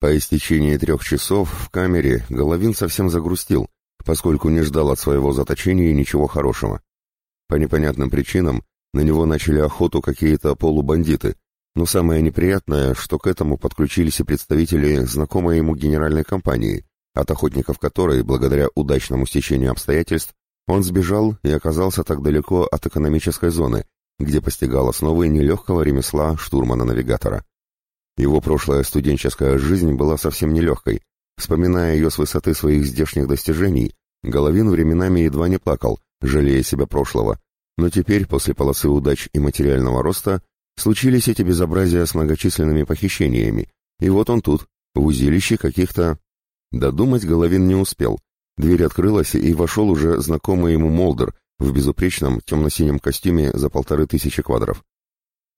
По истечении трех часов в камере Головин совсем загрустил, поскольку не ждал от своего заточения ничего хорошего. По непонятным причинам на него начали охоту какие-то полубандиты, но самое неприятное, что к этому подключились и представители знакомой ему генеральной компании, от охотников которой, благодаря удачному стечению обстоятельств, он сбежал и оказался так далеко от экономической зоны, где постигал основы нелегкого ремесла штурмана-навигатора. Его прошлая студенческая жизнь была совсем нелегкой. Вспоминая ее с высоты своих здешних достижений, Головин временами едва не плакал, жалея себя прошлого. Но теперь, после полосы удач и материального роста, случились эти безобразия с многочисленными похищениями. И вот он тут, в узилище каких-то... Додумать Головин не успел. Дверь открылась, и вошел уже знакомый ему Молдер в безупречном темно-синем костюме за полторы тысячи квадров.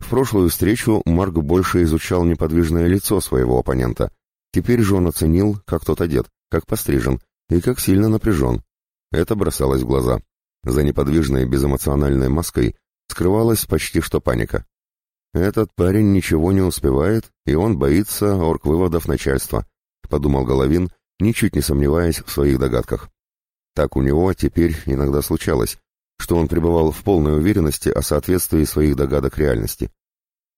В прошлую встречу Марк больше изучал неподвижное лицо своего оппонента. Теперь же он оценил, как тот одет, как пострижен и как сильно напряжен. Это бросалось в глаза. За неподвижной безэмоциональной маской скрывалась почти что паника. «Этот парень ничего не успевает, и он боится орг-выводов начальства», — подумал Головин, ничуть не сомневаясь в своих догадках. Так у него теперь иногда случалось, что он пребывал в полной уверенности о соответствии своих догадок реальности.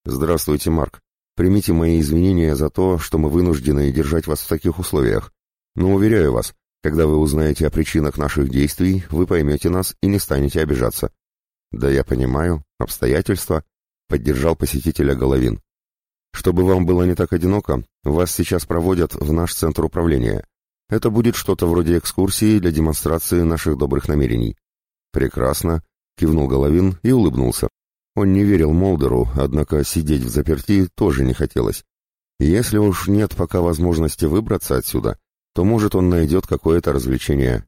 «Здравствуйте, Марк. Примите мои извинения за то, что мы вынуждены держать вас в таких условиях. Но уверяю вас, когда вы узнаете о причинах наших действий, вы поймете нас и не станете обижаться». «Да я понимаю. Обстоятельства», — поддержал посетителя Головин. «Чтобы вам было не так одиноко, вас сейчас проводят в наш центр управления. Это будет что-то вроде экскурсии для демонстрации наших добрых намерений. «Прекрасно», — кивнул Головин и улыбнулся. Он не верил Молдеру, однако сидеть в заперти тоже не хотелось. Если уж нет пока возможности выбраться отсюда, то, может, он найдет какое-то развлечение.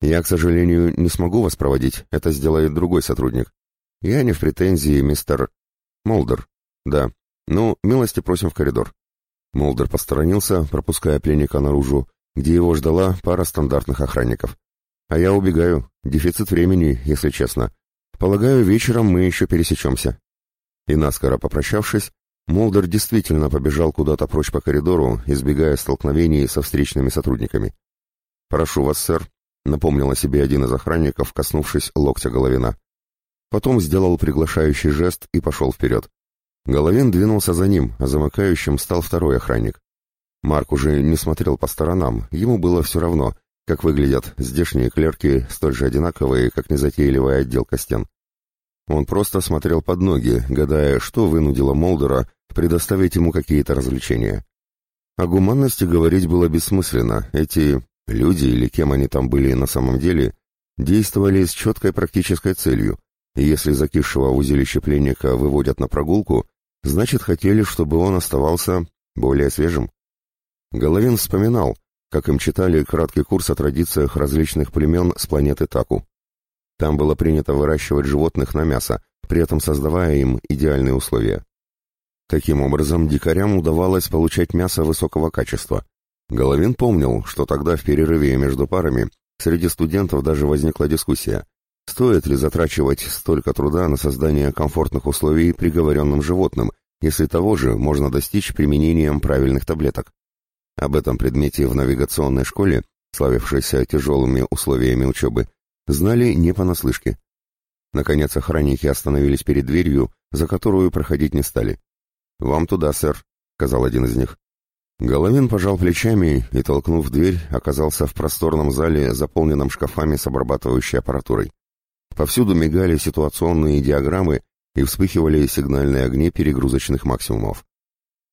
Я, к сожалению, не смогу вас проводить, это сделает другой сотрудник. Я не в претензии, мистер... Молдер. Да. Ну, милости просим в коридор. Молдер посторонился, пропуская пленника наружу, где его ждала пара стандартных охранников. А я убегаю. Дефицит времени, если честно. Полагаю, вечером мы еще пересечемся. И наскоро попрощавшись, Молдер действительно побежал куда-то прочь по коридору, избегая столкновений со встречными сотрудниками. «Прошу вас, сэр», — напомнил о себе один из охранников, коснувшись локтя Головина. Потом сделал приглашающий жест и пошел вперед. Головин двинулся за ним, а замыкающим стал второй охранник. Марк уже не смотрел по сторонам, ему было все равно, как выглядят здешние клерки, столь же одинаковые, как незатейливая отделка стен. Он просто смотрел под ноги, гадая, что вынудило Молдера предоставить ему какие-то развлечения. О гуманности говорить было бессмысленно. Эти люди, или кем они там были на самом деле, действовали с четкой практической целью, и если закисшего в узилище пленника выводят на прогулку, значит хотели, чтобы он оставался более свежим. Головин вспоминал, как им читали краткий курс о традициях различных племен с планеты Таку. Там было принято выращивать животных на мясо, при этом создавая им идеальные условия. Таким образом, дикарям удавалось получать мясо высокого качества. Головин помнил, что тогда в перерыве между парами среди студентов даже возникла дискуссия, стоит ли затрачивать столько труда на создание комфортных условий приговоренным животным, если того же можно достичь применением правильных таблеток. Об этом предмете в навигационной школе, славившейся тяжелыми условиями учебы, знали не понаслышке. Наконец охранники остановились перед дверью, за которую проходить не стали. «Вам туда, сэр», — сказал один из них. Головин пожал плечами и, толкнув дверь, оказался в просторном зале, заполненном шкафами с обрабатывающей аппаратурой. Повсюду мигали ситуационные диаграммы и вспыхивали сигнальные огни перегрузочных максимумов.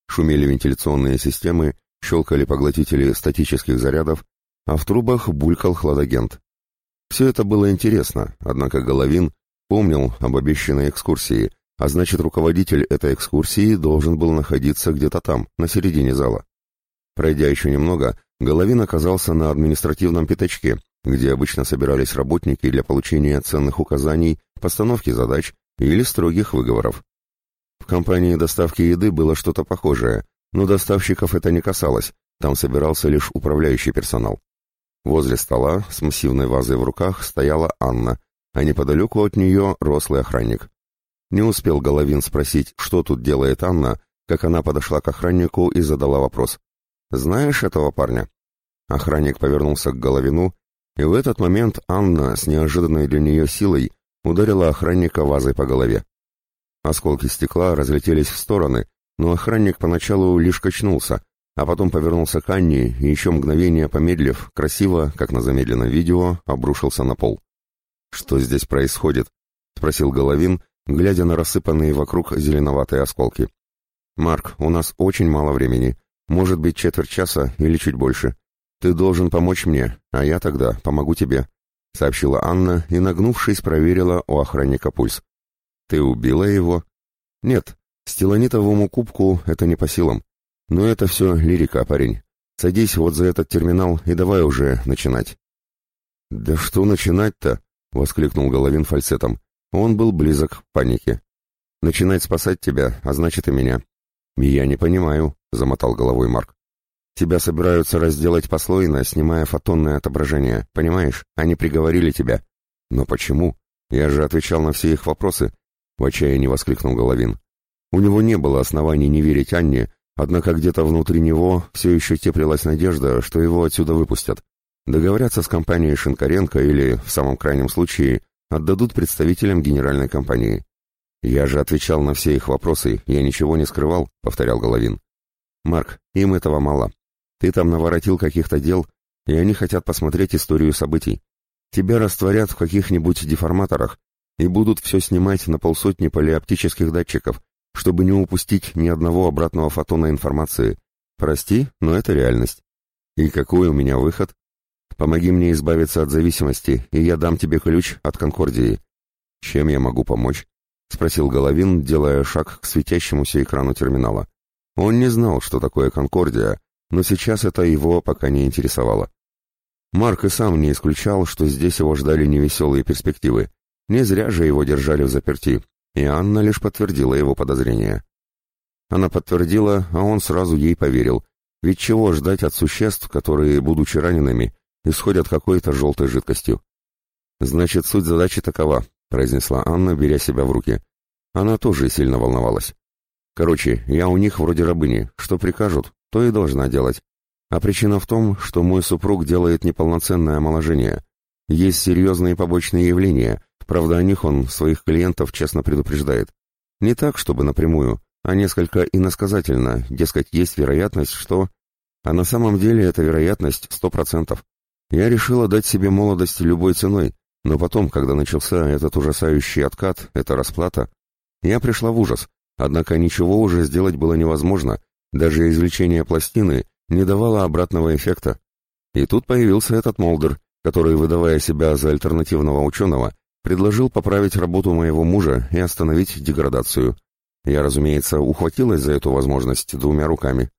Шумели вентиляционные системы, щелкали поглотители статических зарядов, а в трубах булькал хладагент. Все это было интересно, однако Головин помнил об обещанной экскурсии, а значит руководитель этой экскурсии должен был находиться где-то там, на середине зала. Пройдя еще немного, Головин оказался на административном пятачке, где обычно собирались работники для получения ценных указаний, постановки задач или строгих выговоров. В компании доставки еды было что-то похожее, но доставщиков это не касалось, там собирался лишь управляющий персонал. Возле стола с массивной вазой в руках стояла Анна, а неподалеку от нее рослый охранник. Не успел Головин спросить, что тут делает Анна, как она подошла к охраннику и задала вопрос. знаешь этого парня?» Охранник повернулся к Головину, и в этот момент Анна с неожиданной для нее силой ударила охранника вазой по голове. Осколки стекла разлетелись в стороны, но охранник поначалу лишь качнулся, а потом повернулся к Анне и еще мгновение помедлив, красиво, как на замедленном видео, обрушился на пол. «Что здесь происходит?» — спросил Головин, глядя на рассыпанные вокруг зеленоватые осколки. «Марк, у нас очень мало времени. Может быть, четверть часа или чуть больше. Ты должен помочь мне, а я тогда помогу тебе», — сообщила Анна и, нагнувшись, проверила у охранника пульс. «Ты убила его?» «Нет, стелонитовому кубку это не по силам. Но это все лирика, парень. Садись вот за этот терминал и давай уже начинать». «Да что начинать-то?» — воскликнул Головин фальцетом. Он был близок к панике. «Начинать спасать тебя, а значит и меня». «Я не понимаю», — замотал головой Марк. «Тебя собираются разделать послойно, снимая фотонное отображение, понимаешь? Они приговорили тебя». «Но почему? Я же отвечал на все их вопросы», — в отчаянии воскликнул Головин. У него не было оснований не верить Анне, однако где-то внутри него все еще теплилась надежда, что его отсюда выпустят. Договорятся с компанией Шинкаренко или, в самом крайнем случае, отдадут представителям генеральной компании. «Я же отвечал на все их вопросы, я ничего не скрывал», — повторял Головин. «Марк, им этого мало. Ты там наворотил каких-то дел, и они хотят посмотреть историю событий. Тебя растворят в каких-нибудь деформаторах и будут все снимать на полсотни полиоптических датчиков, чтобы не упустить ни одного обратного фотона информации. Прости, но это реальность. И какой у меня выход? Помоги мне избавиться от зависимости, и я дам тебе ключ от Конкордии. Чем я могу помочь? Спросил Головин, делая шаг к светящемуся экрану терминала. Он не знал, что такое Конкордия, но сейчас это его пока не интересовало. Марк и сам не исключал, что здесь его ждали невеселые перспективы. Не зря же его держали в заперти, и Анна лишь подтвердила его подозрения. Она подтвердила, а он сразу ей поверил. Ведь чего ждать от существ, которые, будучи ранеными, исходят какой-то желтой жидкостью? Значит, суть задачи такова, произнесла Анна, беря себя в руки. Она тоже сильно волновалась. Короче, я у них вроде рабыни, что прикажут, то и должна делать. А причина в том, что мой супруг делает неполноценное омоложение. Есть серьезные побочные явления, правда о них он своих клиентов честно предупреждает. Не так, чтобы напрямую, а несколько иносказательно, дескать, есть вероятность, что... А на самом деле эта вероятность сто процентов. Я решила дать себе молодость любой ценой, но потом, когда начался этот ужасающий откат, эта расплата, я пришла в ужас, однако ничего уже сделать было невозможно, даже извлечение пластины не давало обратного эффекта. И тут появился этот Молдер, который, выдавая себя за альтернативного ученого, предложил поправить работу моего мужа и остановить деградацию. Я, разумеется, ухватилась за эту возможность двумя руками.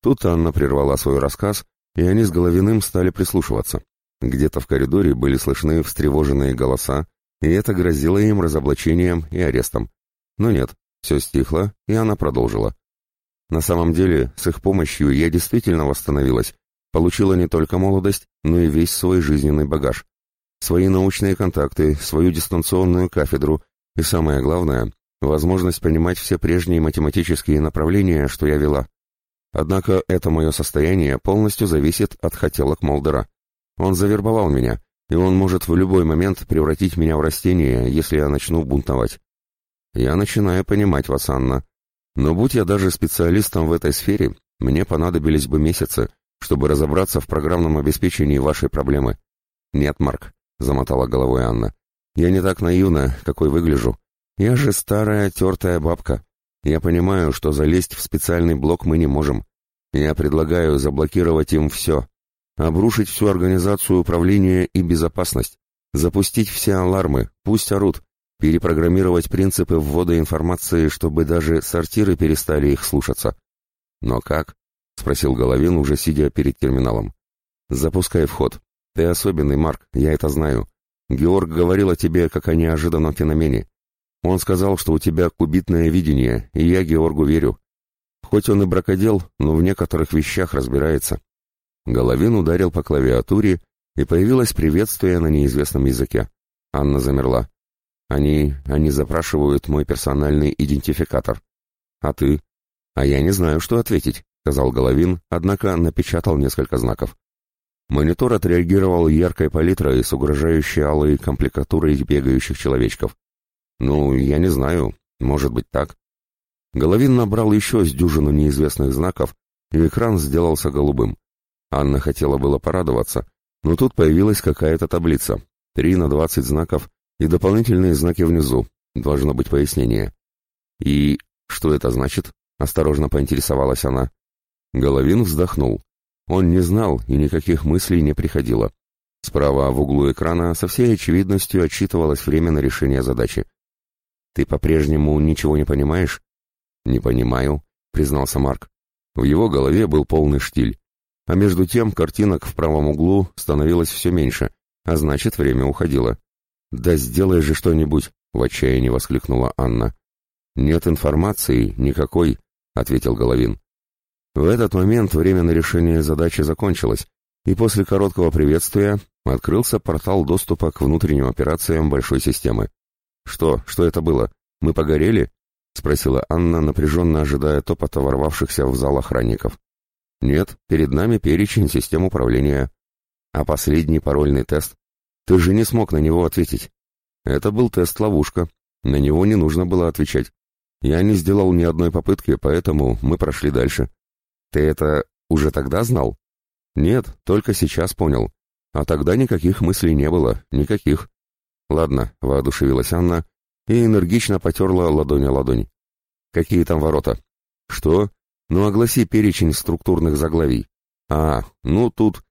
Тут Анна прервала свой рассказ, и они с Головиным стали прислушиваться. Где-то в коридоре были слышны встревоженные голоса, и это грозило им разоблачением и арестом. Но нет, все стихло, и она продолжила. На самом деле, с их помощью я действительно восстановилась, получила не только молодость, но и весь свой жизненный багаж. Свои научные контакты, свою дистанционную кафедру и, самое главное, возможность понимать все прежние математические направления, что я вела. Однако это мое состояние полностью зависит от хотелок Молдера. Он завербовал меня, и он может в любой момент превратить меня в растение, если я начну бунтовать. Я начинаю понимать вас, Анна. Но будь я даже специалистом в этой сфере, мне понадобились бы месяцы, чтобы разобраться в программном обеспечении вашей проблемы. Нет, Марк, замотала головой Анна. Я не так наивна, какой выгляжу. Я же старая тертая бабка. Я понимаю, что залезть в специальный блок мы не можем. Я предлагаю заблокировать им все, Обрушить всю организацию управления и безопасность. Запустить все алармы, пусть орут. Перепрограммировать принципы ввода информации, чтобы даже сортиры перестали их слушаться. Но как? Спросил Головин, уже сидя перед терминалом. Запускай вход. Ты особенный, Марк, я это знаю. Георг говорил о тебе как о неожиданном феномене. Он сказал, что у тебя кубитное видение, и я Георгу верю. Хоть он и бракодел, но в некоторых вещах разбирается. Головин ударил по клавиатуре, и появилось приветствие на неизвестном языке. Анна замерла. Они... они запрашивают мой персональный идентификатор. А ты? А я не знаю, что ответить. сказал Головин, однако напечатал несколько знаков. Монитор отреагировал яркой палитрой с угрожающей алой компликатурой бегающих человечков. Ну, я не знаю, может быть так. Головин набрал еще с дюжину неизвестных знаков, и экран сделался голубым. Анна хотела было порадоваться, но тут появилась какая-то таблица. Три на двадцать знаков и дополнительные знаки внизу. Должно быть пояснение. И что это значит? Осторожно поинтересовалась она. Головин вздохнул. Он не знал, и никаких мыслей не приходило. Справа в углу экрана со всей очевидностью отсчитывалось время на решение задачи. «Ты по-прежнему ничего не понимаешь?» «Не понимаю», — признался Марк. В его голове был полный штиль. А между тем картинок в правом углу становилось все меньше, а значит, время уходило. «Да сделай же что-нибудь!» — в отчаянии воскликнула Анна. «Нет информации, никакой», — ответил Головин. В этот момент время на решение задачи закончилось, и после короткого приветствия открылся портал доступа к внутренним операциям большой системы. «Что? Что это было? Мы погорели?» — спросила Анна, напряженно ожидая топота ворвавшихся в зал охранников. «Нет, перед нами перечень систем управления. А последний парольный тест? Ты же не смог на него ответить. Это был тест-ловушка. На него не нужно было отвечать. Я не сделал ни одной попытки, поэтому мы прошли дальше. Ты это уже тогда знал? Нет, только сейчас понял. А тогда никаких мыслей не было, никаких. Ладно, воодушевилась Анна и энергично потерла ладонь о ладонь. Какие там ворота? Что? Ну, огласи перечень структурных заглавий. А, ну тут...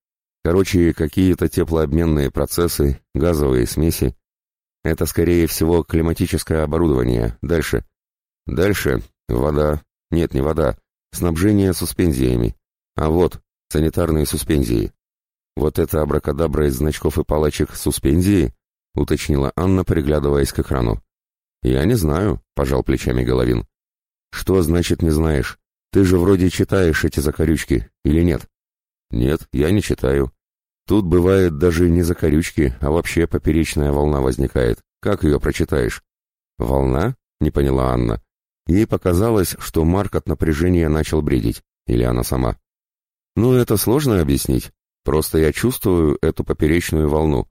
Короче, какие-то теплообменные процессы, газовые смеси. Это, скорее всего, климатическое оборудование. Дальше. Дальше. Вода. Нет, не вода. Снабжение суспензиями. А вот, санитарные суспензии. Вот это абракадабра из значков и палочек суспензии? Уточнила Анна, приглядываясь к экрану. Я не знаю, пожал плечами Головин. Что значит не знаешь? Ты же вроде читаешь эти закорючки, или нет? Нет, я не читаю. Тут бывает даже не закорючки, а вообще поперечная волна возникает. Как ее прочитаешь? Волна? Не поняла Анна. Ей показалось, что Марк от напряжения начал бредить. Или она сама. Ну, это сложно объяснить. Просто я чувствую эту поперечную волну.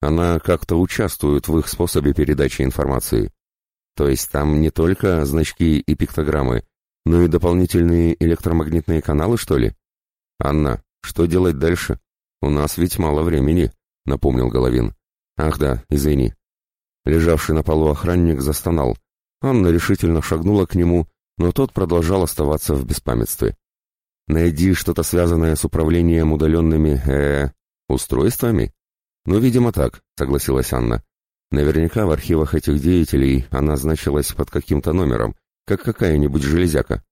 Она как-то участвует в их способе передачи информации. То есть там не только значки и пиктограммы, но и дополнительные электромагнитные каналы, что ли? Анна, что делать дальше? У нас ведь мало времени, напомнил Головин. Ах да, извини. Лежавший на полу охранник застонал. Анна решительно шагнула к нему, но тот продолжал оставаться в беспамятстве. «Найди что-то связанное с управлением удаленными, э, устройствами?» «Ну, видимо, так», — согласилась Анна. Наверняка в архивах этих деятелей она значилась под каким-то номером, как какая-нибудь железяка.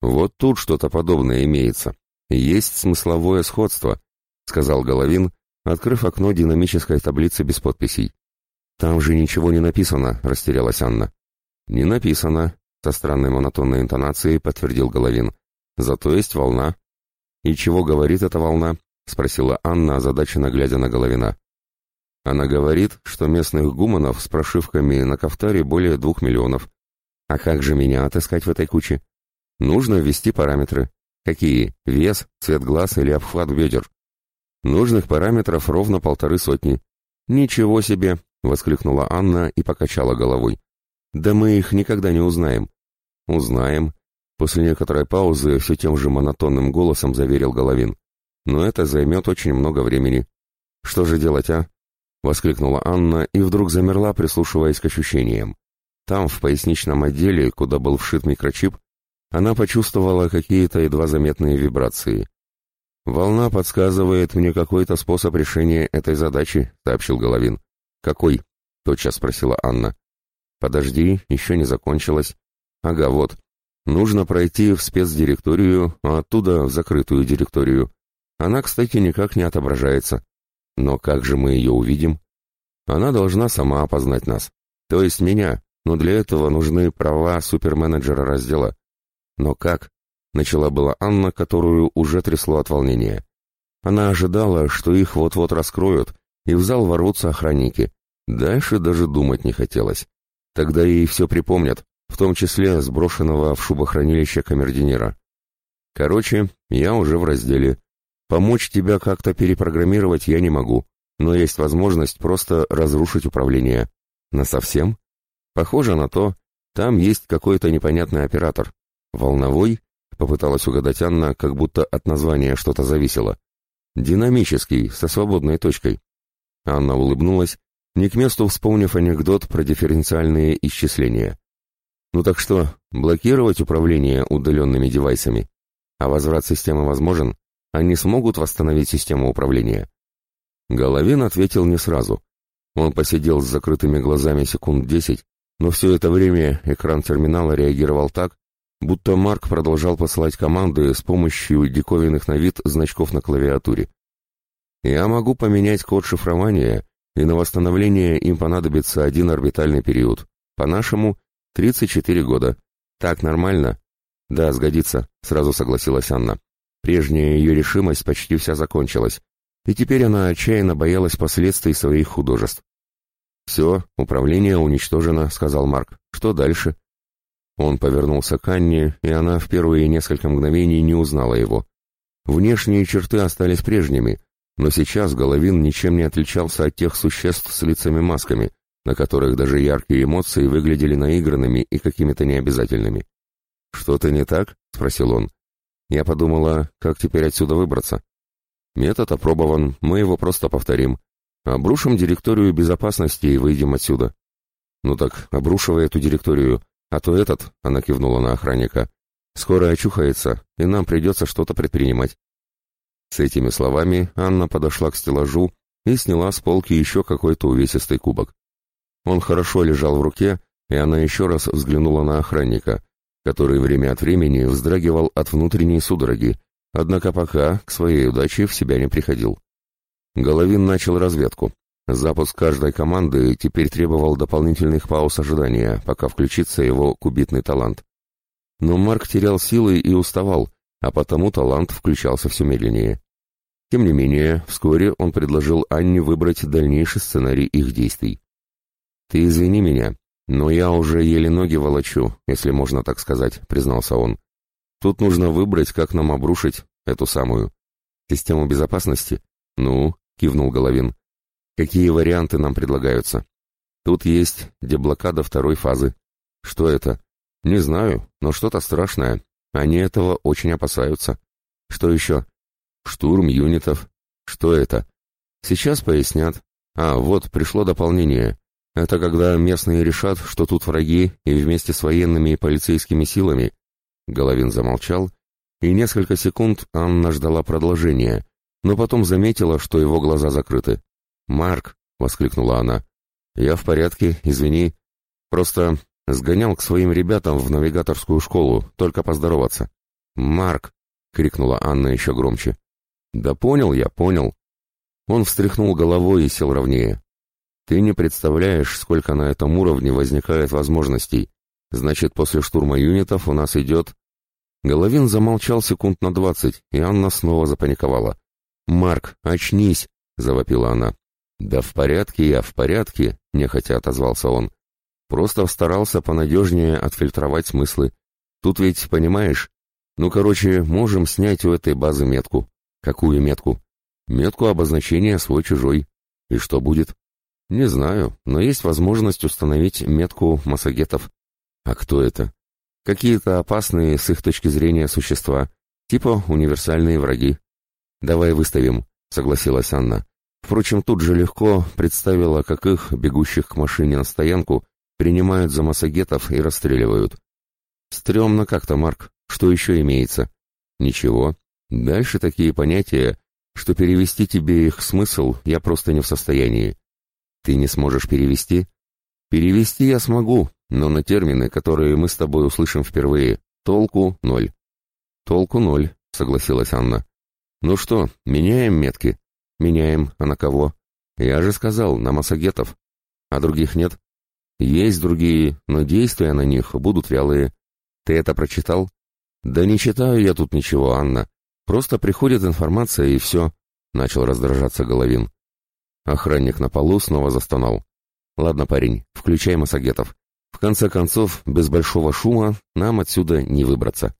Вот тут что-то подобное имеется. Есть смысловое сходство, сказал Головин, открыв окно динамической таблицы без подписей. Там же ничего не написано, растерялась Анна. Не написано, со странной монотонной интонацией подтвердил Головин. Зато есть волна. И чего говорит эта волна? спросила Анна, озадаченно глядя на Головина. Она говорит, что местных гуманов с прошивками на Кавтаре более двух миллионов. А как же меня отыскать в этой куче? Нужно ввести параметры. Какие? Вес, цвет глаз или обхват бедер? Нужных параметров ровно полторы сотни. Ничего себе! Воскликнула Анна и покачала головой. Да мы их никогда не узнаем. Узнаем. После некоторой паузы все тем же монотонным голосом заверил Головин. Но это займет очень много времени. Что же делать, а? — воскликнула Анна и вдруг замерла, прислушиваясь к ощущениям. Там, в поясничном отделе, куда был вшит микрочип, она почувствовала какие-то едва заметные вибрации. «Волна подсказывает мне какой-то способ решения этой задачи», — сообщил Головин. «Какой?» — тотчас спросила Анна. «Подожди, еще не закончилось. Ага, вот. Нужно пройти в спецдиректорию, а оттуда в закрытую директорию. Она, кстати, никак не отображается. Но как же мы ее увидим? Она должна сама опознать нас. То есть меня, но для этого нужны права суперменеджера раздела. Но как? Начала была Анна, которую уже трясло от волнения. Она ожидала, что их вот-вот раскроют, и в зал ворвутся охранники. Дальше даже думать не хотелось. Тогда ей все припомнят, в том числе сброшенного в шубохранилище камердинера. Короче, я уже в разделе. Помочь тебя как-то перепрограммировать я не могу, но есть возможность просто разрушить управление. На совсем? Похоже на то. Там есть какой-то непонятный оператор. Волновой? Попыталась угадать Анна, как будто от названия что-то зависело. Динамический, со свободной точкой. Анна улыбнулась, не к месту вспомнив анекдот про дифференциальные исчисления. Ну так что, блокировать управление удаленными девайсами? А возврат системы возможен? Они смогут восстановить систему управления? Головин ответил не сразу. Он посидел с закрытыми глазами секунд десять, но все это время экран терминала реагировал так, будто Марк продолжал посылать команды с помощью диковинных на вид значков на клавиатуре. «Я могу поменять код шифрования, и на восстановление им понадобится один орбитальный период. По-нашему, 34 года. Так нормально?» «Да, сгодится», — сразу согласилась Анна. Прежняя ее решимость почти вся закончилась, и теперь она отчаянно боялась последствий своих художеств. «Все, управление уничтожено», — сказал Марк. «Что дальше?» Он повернулся к Анне, и она в первые несколько мгновений не узнала его. Внешние черты остались прежними, но сейчас Головин ничем не отличался от тех существ с лицами-масками, на которых даже яркие эмоции выглядели наигранными и какими-то необязательными. «Что-то не так?» — спросил он. Я подумала, как теперь отсюда выбраться. Метод опробован, мы его просто повторим. Обрушим директорию безопасности и выйдем отсюда. Ну так, обрушивай эту директорию, а то этот, она кивнула на охранника, скоро очухается, и нам придется что-то предпринимать. С этими словами Анна подошла к стеллажу и сняла с полки еще какой-то увесистый кубок. Он хорошо лежал в руке, и она еще раз взглянула на охранника, который время от времени вздрагивал от внутренней судороги, однако пока к своей удаче в себя не приходил. Головин начал разведку. Запуск каждой команды теперь требовал дополнительных пауз ожидания, пока включится его кубитный талант. Но Марк терял силы и уставал, а потому талант включался все медленнее. Тем не менее, вскоре он предложил Анне выбрать дальнейший сценарий их действий. «Ты извини меня, но я уже еле ноги волочу, если можно так сказать», — признался он. «Тут нужно выбрать, как нам обрушить эту самую систему безопасности. Ну, — кивнул Головин. «Какие варианты нам предлагаются?» «Тут есть деблокада второй фазы». «Что это?» «Не знаю, но что-то страшное. Они этого очень опасаются». «Что еще?» «Штурм юнитов». «Что это?» «Сейчас пояснят». «А, вот, пришло дополнение. Это когда местные решат, что тут враги, и вместе с военными и полицейскими силами...» Головин замолчал, и несколько секунд Анна ждала продолжения, но потом заметила, что его глаза закрыты. «Марк!» — воскликнула она. «Я в порядке, извини. Просто сгонял к своим ребятам в навигаторскую школу, только поздороваться». «Марк!» — крикнула Анна еще громче. «Да понял я, понял». Он встряхнул головой и сел ровнее. «Ты не представляешь, сколько на этом уровне возникает возможностей. Значит, после штурма юнитов у нас идет...» Головин замолчал секунд на двадцать, и Анна снова запаниковала. «Марк, очнись!» — завопила она. «Да в порядке я, в порядке», — нехотя отозвался он. «Просто старался понадежнее отфильтровать смыслы. Тут ведь, понимаешь, ну, короче, можем снять у этой базы метку». «Какую метку?» «Метку обозначения свой-чужой». «И что будет?» «Не знаю, но есть возможность установить метку массагетов». «А кто это?» «Какие-то опасные с их точки зрения существа, типа универсальные враги». «Давай выставим», — согласилась Анна. Впрочем, тут же легко представила, как их, бегущих к машине на стоянку, принимают за массагетов и расстреливают. Стремно как-то, Марк. Что еще имеется? Ничего. Дальше такие понятия, что перевести тебе их смысл я просто не в состоянии. Ты не сможешь перевести? Перевести я смогу, но на термины, которые мы с тобой услышим впервые, толку ноль. Толку ноль, согласилась Анна. «Ну что, меняем метки?» «Меняем. А на кого?» «Я же сказал, на массагетов. А других нет?» «Есть другие, но действия на них будут вялые. Ты это прочитал?» «Да не читаю я тут ничего, Анна. Просто приходит информация, и все», — начал раздражаться Головин. Охранник на полу снова застонал. «Ладно, парень, включай массагетов. В конце концов, без большого шума нам отсюда не выбраться».